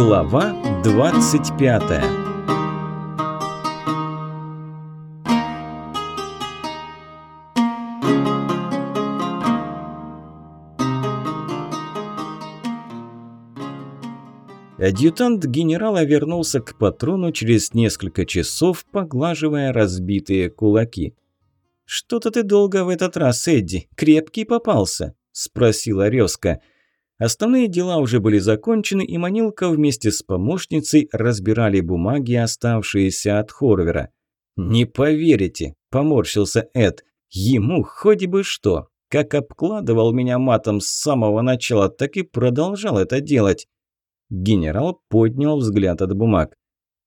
Глава 25 Адъютант генерала вернулся к патрону через несколько часов, поглаживая разбитые кулаки. «Что-то ты долго в этот раз, Эдди. Крепкий попался?» – спросила Резка. Основные дела уже были закончены, и Манилка вместе с помощницей разбирали бумаги, оставшиеся от Хорвера. «Не поверите», – поморщился Эд, – «ему хоть бы что. Как обкладывал меня матом с самого начала, так и продолжал это делать». Генерал поднял взгляд от бумаг.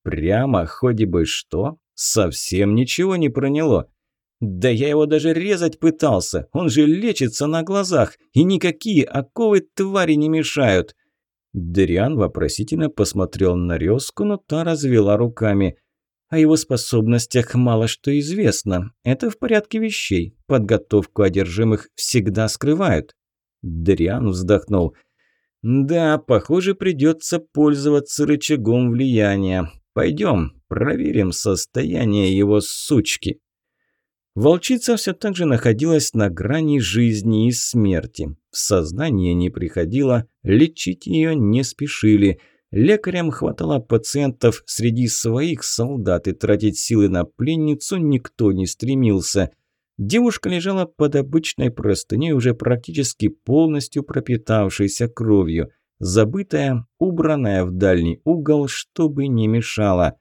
«Прямо хоть бы что? Совсем ничего не проняло. Да я его даже резать пытался, он же лечится на глазах, и никакие оковы твари не мешают. Дриан вопросительно посмотрел на Резку, но та развела руками. О его способностях мало что известно. Это в порядке вещей. Подготовку одержимых всегда скрывают. Дриан вздохнул. «Да, похоже, придется пользоваться рычагом влияния. Пойдем, проверим состояние его сучки». Волчица все так же находилась на грани жизни и смерти. В сознание не приходила, лечить ее не спешили. Лекарям хватало пациентов среди своих солдат, и тратить силы на пленницу никто не стремился. Девушка лежала под обычной простыней, уже практически полностью пропитавшейся кровью. Забытая, убранная в дальний угол, чтобы не мешала.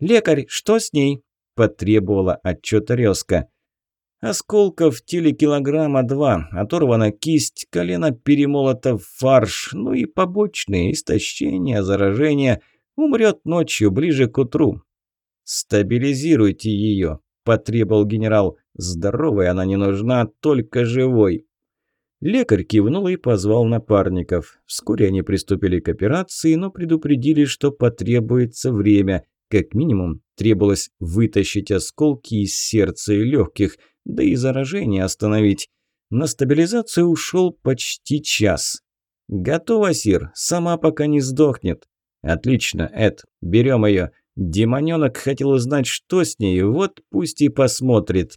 «Лекарь, что с ней?» Потребовала отчета резко. Осколков теле килограмма два, оторвана кисть, колено перемолото в фарш, ну и побочные истощения, заражения. Умрет ночью, ближе к утру. «Стабилизируйте ее», – потребовал генерал. «Здоровой она не нужна, только живой». Лекарь кивнул и позвал напарников. Вскоре они приступили к операции, но предупредили, что потребуется время. Как минимум, требовалось вытащить осколки из сердца и легких, да и заражение остановить. На стабилизацию ушел почти час. «Готово, Сир, сама пока не сдохнет». «Отлично, Эд, берем ее. Демоненок хотел узнать, что с ней, вот пусть и посмотрит».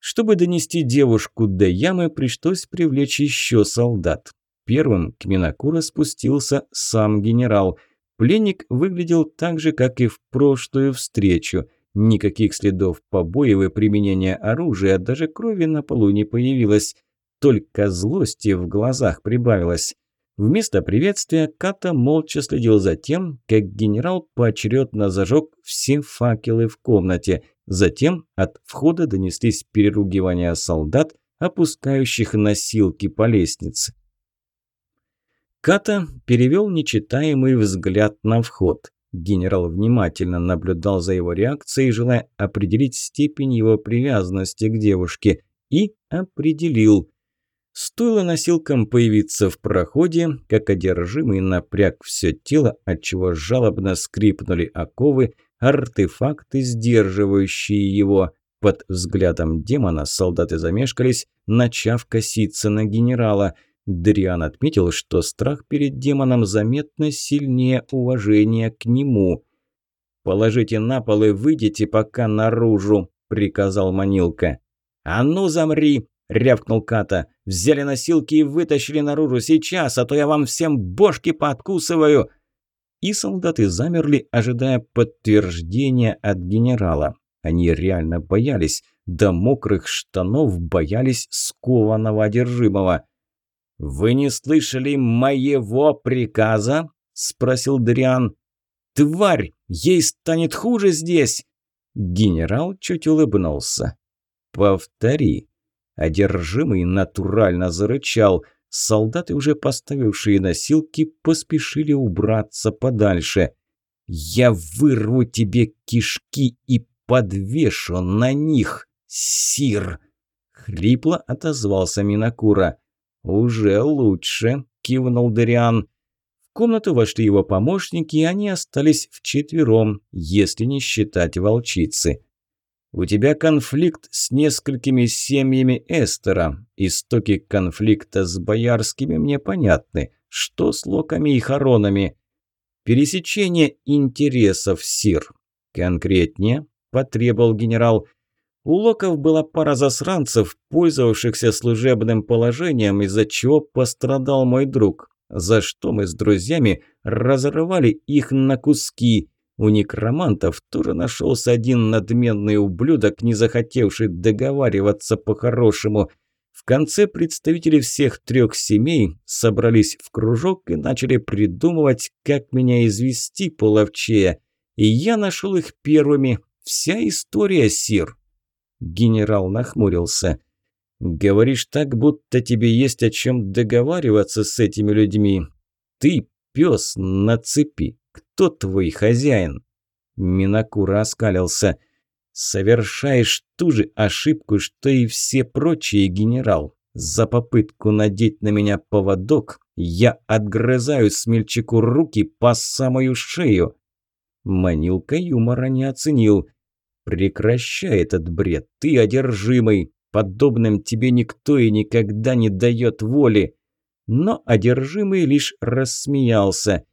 Чтобы донести девушку до ямы, пришлось привлечь еще солдат. Первым к Минакура спустился сам генерал – Пленник выглядел так же, как и в прошлую встречу. Никаких следов побоев и применения оружия, даже крови на полу не появилось. Только злости в глазах прибавилось. Вместо приветствия Ката молча следил за тем, как генерал поочередно зажег все факелы в комнате. Затем от входа донеслись переругивания солдат, опускающих носилки по лестнице. Ката перевел нечитаемый взгляд на вход. Генерал внимательно наблюдал за его реакцией, желая определить степень его привязанности к девушке. И определил. Стоило носилкам появиться в проходе, как одержимый напряг все тело, отчего жалобно скрипнули оковы, артефакты, сдерживающие его. Под взглядом демона солдаты замешкались, начав коситься на генерала – Дриан отметил, что страх перед демоном заметно сильнее уважения к нему. «Положите на пол и выйдите пока наружу», – приказал Манилка. «А ну замри!» – рявкнул Ката. «Взяли носилки и вытащили наружу сейчас, а то я вам всем бошки подкусываю!» И солдаты замерли, ожидая подтверждения от генерала. Они реально боялись, до мокрых штанов боялись скованного одержимого. «Вы не слышали моего приказа?» – спросил Дриан. «Тварь! Ей станет хуже здесь!» Генерал чуть улыбнулся. «Повтори». Одержимый натурально зарычал. Солдаты, уже поставившие носилки, поспешили убраться подальше. «Я вырву тебе кишки и подвешу на них, сир!» Хрипло отозвался Минакура. «Уже лучше», – кивнул Дариан. В комнату вошли его помощники, и они остались вчетвером, если не считать волчицы. «У тебя конфликт с несколькими семьями Эстера. Истоки конфликта с боярскими мне понятны. Что с локами и хоронами?» Пересечение интересов, Сир. Конкретнее, потребовал генерал. У Локов была пара засранцев, пользовавшихся служебным положением, из-за чего пострадал мой друг. За что мы с друзьями разрывали их на куски. У некромантов тоже нашелся один надменный ублюдок, не захотевший договариваться по-хорошему. В конце представители всех трех семей собрались в кружок и начали придумывать, как меня извести половчее. И я нашел их первыми. Вся история, Сир. Генерал нахмурился. «Говоришь так, будто тебе есть о чем договариваться с этими людьми. Ты пес на цепи. Кто твой хозяин?» Минакура оскалился. «Совершаешь ту же ошибку, что и все прочие, генерал. За попытку надеть на меня поводок я отгрызаю смельчаку руки по самую шею». Манилка юмора не оценил. «Прекращай этот бред, ты одержимый. Подобным тебе никто и никогда не дает воли». Но одержимый лишь рассмеялся.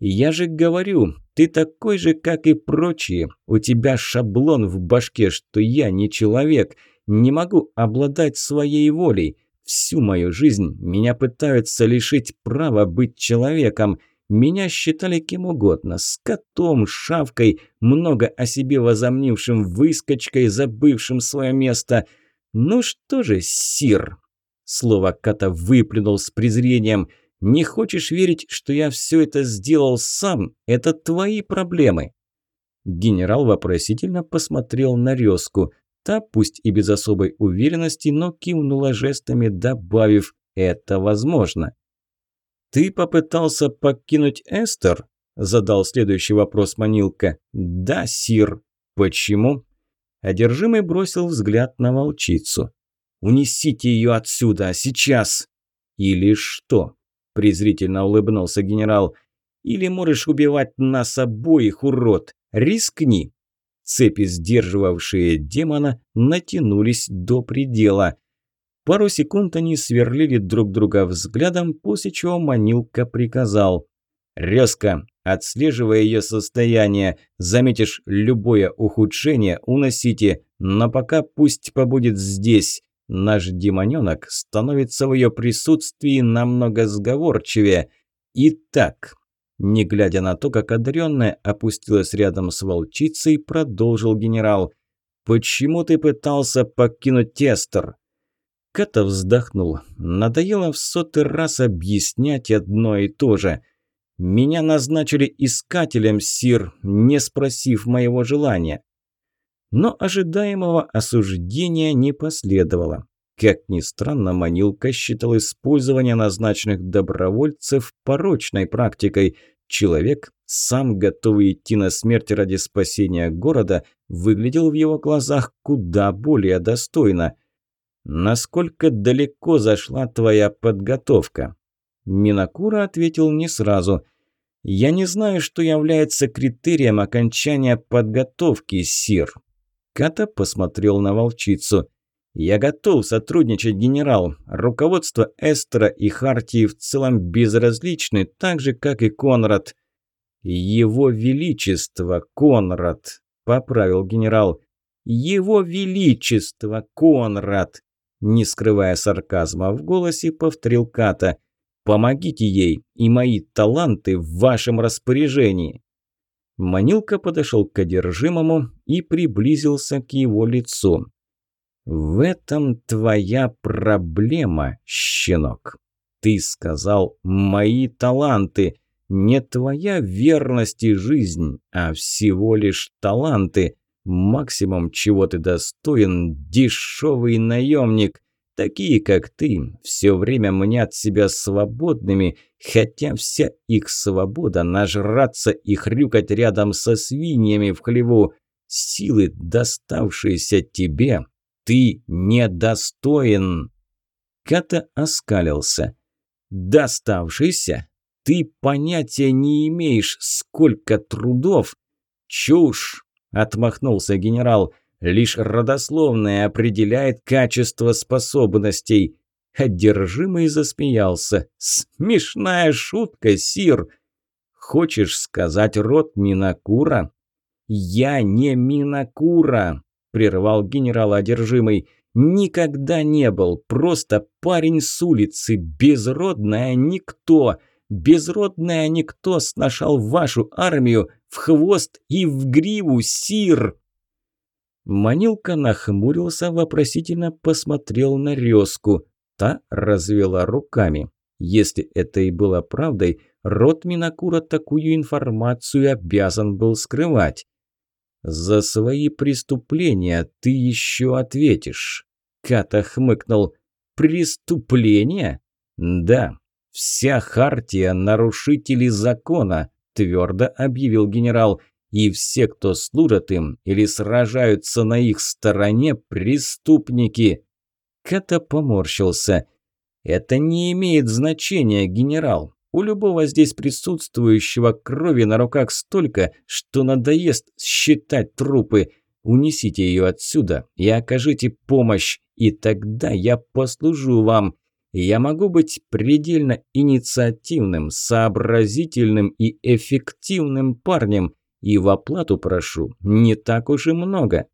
«Я же говорю, ты такой же, как и прочие. У тебя шаблон в башке, что я не человек, не могу обладать своей волей. Всю мою жизнь меня пытаются лишить права быть человеком. Меня считали кем угодно, скотом, шавкой, много о себе возомнившим выскочкой, забывшим свое место. Ну что же, сир? Слово Ката выплюнул с презрением. Не хочешь верить, что я все это сделал сам? Это твои проблемы. Генерал вопросительно посмотрел на резку. Та, пусть и без особой уверенности, но кивнула жестами, добавив «это возможно». «Ты попытался покинуть Эстер?» – задал следующий вопрос Манилка. «Да, сир». «Почему?» Одержимый бросил взгляд на волчицу. «Унесите ее отсюда, сейчас!» «Или что?» – презрительно улыбнулся генерал. «Или можешь убивать нас обоих, урод! Рискни!» Цепи, сдерживавшие демона, натянулись до предела – Пару секунд они сверлили друг друга взглядом, после чего Манилка приказал. «Резко, отслеживая ее состояние, заметишь любое ухудшение, уносите, но пока пусть побудет здесь. Наш демоненок становится в ее присутствии намного сговорчивее. Итак...» Не глядя на то, как одаренная опустилась рядом с волчицей, продолжил генерал. «Почему ты пытался покинуть Тестер?» Ката вздохнул. Надоело в сотый раз объяснять одно и то же. «Меня назначили искателем, Сир, не спросив моего желания». Но ожидаемого осуждения не последовало. Как ни странно, Манилка считал использование назначенных добровольцев порочной практикой. Человек, сам готовый идти на смерть ради спасения города, выглядел в его глазах куда более достойно – «Насколько далеко зашла твоя подготовка?» Минакура ответил не сразу. «Я не знаю, что является критерием окончания подготовки, Сир». Ката посмотрел на волчицу. «Я готов сотрудничать, генерал. Руководство Эстера и Хартии в целом безразличны, так же, как и Конрад». «Его Величество, Конрад», – поправил генерал. «Его Величество, Конрад», не скрывая сарказма в голосе, повторил Ката. «Помогите ей, и мои таланты в вашем распоряжении!» Манилка подошел к одержимому и приблизился к его лицу. «В этом твоя проблема, щенок. Ты сказал «мои таланты». Не твоя верность и жизнь, а всего лишь таланты. Максимум, чего ты достоин, дешевый наемник. Такие, как ты, все время мнят себя свободными, хотя вся их свобода – нажраться и хрюкать рядом со свиньями в хлеву. Силы, доставшиеся тебе, ты недостоин. Ката оскалился. «Доставшийся? Ты понятия не имеешь, сколько трудов!» «Чушь! Отмахнулся генерал. Лишь родословное определяет качество способностей. Одержимый засмеялся. «Смешная шутка, Сир!» Хочешь сказать род Минакура? Я не Минакура, прервал генерал одержимый. Никогда не был, просто парень с улицы, безродная никто. Безродная никто сношал вашу армию в хвост и в гриву, сир!» Манилка нахмурился, вопросительно посмотрел на резку. Та развела руками. Если это и было правдой, род Минакура такую информацию обязан был скрывать. «За свои преступления ты еще ответишь», – Ката хмыкнул. «Преступления?» «Да, вся хартия – нарушители закона», – твердо объявил генерал. «И все, кто служат им или сражаются на их стороне, преступники». Ката поморщился. «Это не имеет значения, генерал. У любого здесь присутствующего крови на руках столько, что надоест считать трупы. Унесите ее отсюда и окажите помощь, и тогда я послужу вам. Я могу быть предельно инициативным, сообразительным и эффективным парнем, и в оплату прошу не так уж и много.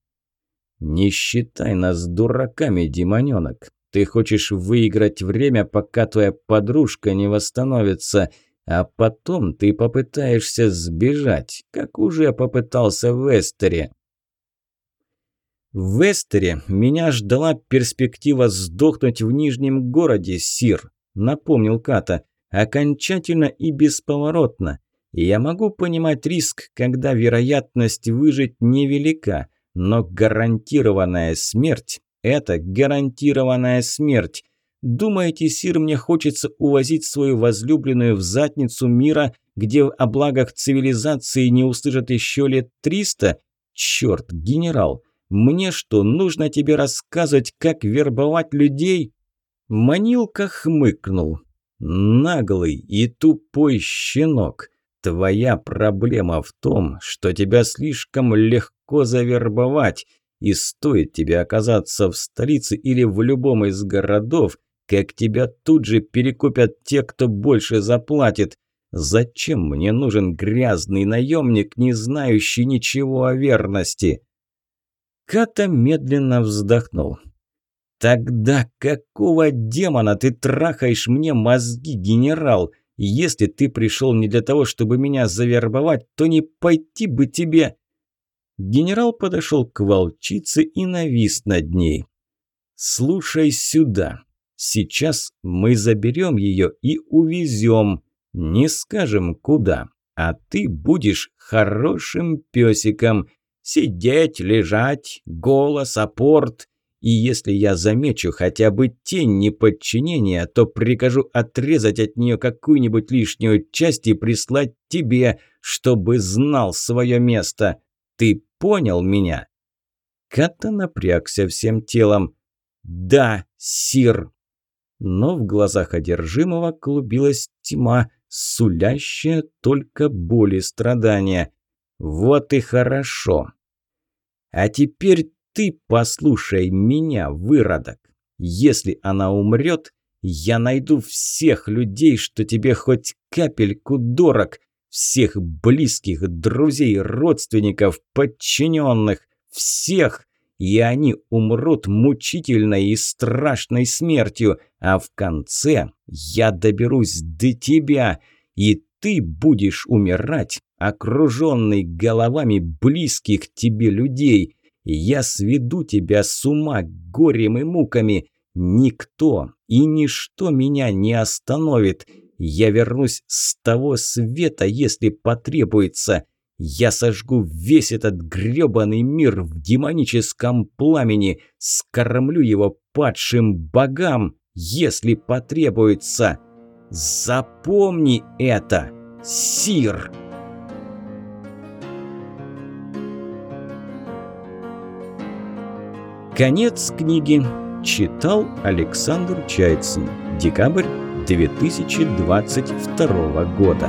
Не считай нас дураками, демоненок. Ты хочешь выиграть время, пока твоя подружка не восстановится, а потом ты попытаешься сбежать, как уже попытался в Эстере. В Эстере меня ждала перспектива сдохнуть в Нижнем городе, Сир, напомнил Ката, окончательно и бесповоротно. Я могу понимать риск, когда вероятность выжить невелика, но гарантированная смерть это гарантированная смерть. Думаете, Сир, мне хочется увозить свою возлюбленную в задницу мира, где о благах цивилизации не услышат еще лет триста? Черт, генерал, мне что, нужно тебе рассказывать, как вербовать людей?» Манилка хмыкнул. «Наглый и тупой щенок. Твоя проблема в том, что тебя слишком легко завербовать. И стоит тебе оказаться в столице или в любом из городов, как тебя тут же перекупят те, кто больше заплатит. Зачем мне нужен грязный наемник, не знающий ничего о верности?» Ката медленно вздохнул. «Тогда какого демона ты трахаешь мне мозги, генерал? Если ты пришел не для того, чтобы меня завербовать, то не пойти бы тебе...» Генерал подошел к волчице и навис над ней. «Слушай сюда. Сейчас мы заберем ее и увезем. Не скажем куда. А ты будешь хорошим песиком. Сидеть, лежать, голос, апорт. И если я замечу хотя бы тень неподчинения, то прикажу отрезать от нее какую-нибудь лишнюю часть и прислать тебе, чтобы знал свое место. Ты понял меня?» Ката напрягся всем телом. «Да, сир!» Но в глазах одержимого клубилась тьма, сулящая только боль и страдания. «Вот и хорошо!» «А теперь ты послушай меня, выродок! Если она умрет, я найду всех людей, что тебе хоть капельку дорог, всех близких, друзей, родственников, подчиненных, всех, и они умрут мучительной и страшной смертью, а в конце я доберусь до тебя, и ты будешь умирать, окруженный головами близких тебе людей. Я сведу тебя с ума горем и муками. Никто и ничто меня не остановит. Я вернусь с того света, если потребуется. Я сожгу весь этот грёбаный мир в демоническом пламени, скормлю его падшим богам, если потребуется. Запомни это, Сир!» Конец книги. Читал Александр Чайцин. Декабрь 2022 года.